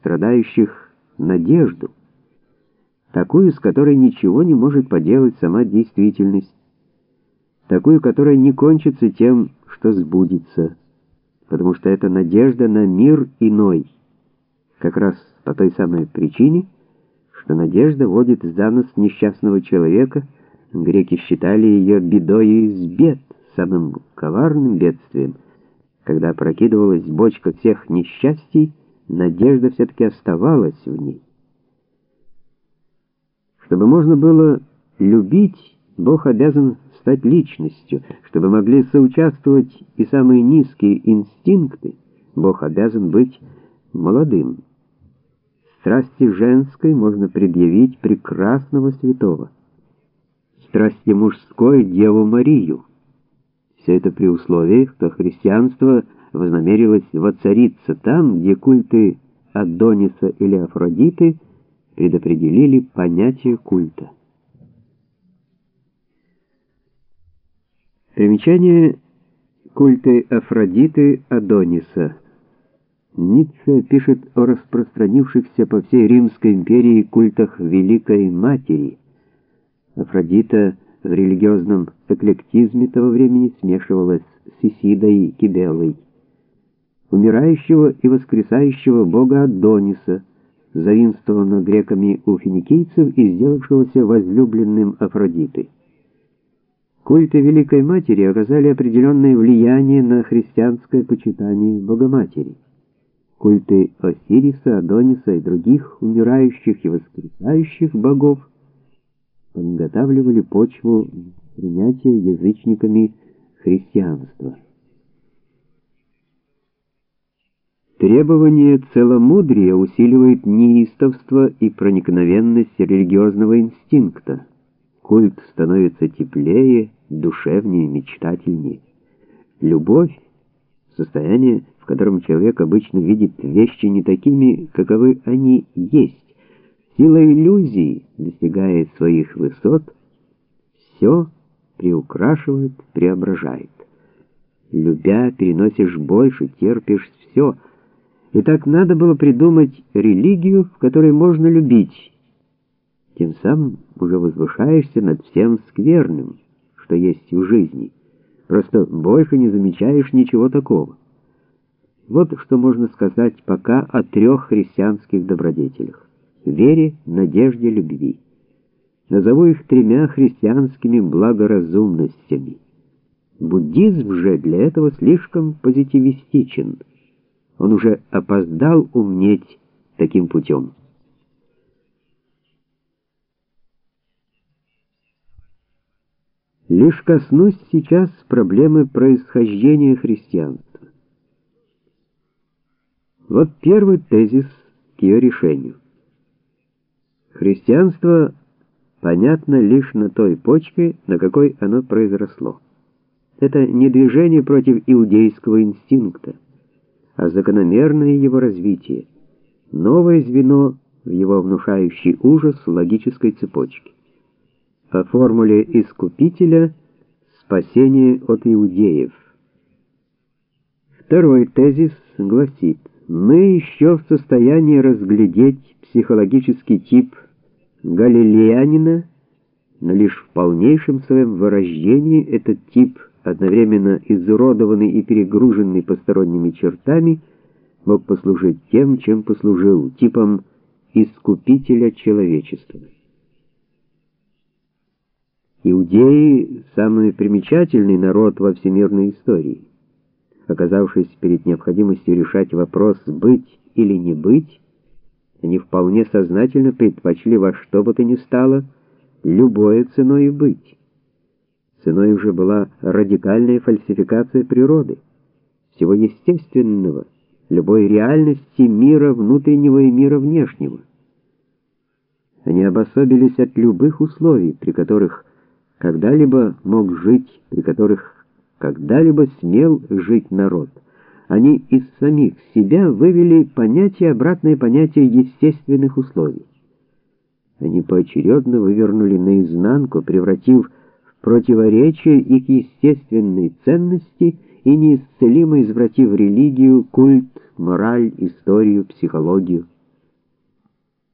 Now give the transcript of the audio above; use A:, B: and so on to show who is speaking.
A: страдающих надежду, такую, с которой ничего не может поделать сама действительность, такую, которая не кончится тем, что сбудется, потому что это надежда на мир иной, как раз по той самой причине, что надежда водит за нос несчастного человека, греки считали ее бедою из бед, самым коварным бедствием, когда прокидывалась бочка всех несчастий, надежда все-таки оставалась в ней. Чтобы можно было любить, Бог обязан стать личностью. Чтобы могли соучаствовать и самые низкие инстинкты, Бог обязан быть молодым. Страсти женской можно предъявить прекрасного святого. Страсти мужской — Деву Марию. Все это при условии, что христианство вознамерилось воцариться там, где культы Адониса или Афродиты предопределили понятие культа. Примечание культы Афродиты Адониса. Ницше пишет о распространившихся по всей Римской империи культах Великой Матери. Афродита в религиозном эклектизме того времени смешивалась с Исидой и Кибелой. Умирающего и воскресающего бога Адониса, заимствованного греками у финикийцев и сделавшегося возлюбленным Афродиты. Культы Великой Матери оказали определенное влияние на христианское почитание Богоматери. Культы Осириса, Адониса и других умирающих и воскресающих богов подготавливали почву принятия язычниками христианства. Требование целомудрия усиливает неистовство и проникновенность религиозного инстинкта. Культ становится теплее, душевнее, мечтательнее. Любовь — состояние, в котором человек обычно видит вещи не такими, каковы они есть. Сила иллюзии достигает своих высот, все приукрашивает, преображает. Любя, переносишь больше, терпишь все. И так надо было придумать религию, в которой можно любить. Тем самым уже возвышаешься над всем скверным, что есть в жизни. Просто больше не замечаешь ничего такого. Вот что можно сказать пока о трех христианских добродетелях вере, надежде, любви. Назову их тремя христианскими благоразумностями. Буддизм же для этого слишком позитивистичен. Он уже опоздал умнеть таким путем. Лишь коснусь сейчас проблемы происхождения христианства. Вот первый тезис к ее решению. Христианство понятно лишь на той почве, на какой оно произросло. Это не движение против иудейского инстинкта, а закономерное его развитие, новое звено в его внушающий ужас логической цепочки. По формуле искупителя спасение от иудеев. Второй тезис гласит: мы еще в состоянии разглядеть психологический тип галилеянина, но лишь в полнейшем своем вырождении этот тип, одновременно изуродованный и перегруженный посторонними чертами, мог послужить тем, чем послужил, типом искупителя человечества. Иудеи — самый примечательный народ во всемирной истории. Оказавшись перед необходимостью решать вопрос «быть или не быть», они вполне сознательно предпочли во что бы то ни стало любое ценой быть. Ценой уже была радикальная фальсификация природы, всего естественного, любой реальности мира внутреннего и мира внешнего. Они обособились от любых условий, при которых когда-либо мог жить, при которых когда-либо смел жить народ — они из самих себя вывели понятие, обратное понятие естественных условий. Они поочередно вывернули наизнанку, превратив в противоречие их естественные ценности и неисцелимо извратив религию, культ, мораль, историю, психологию.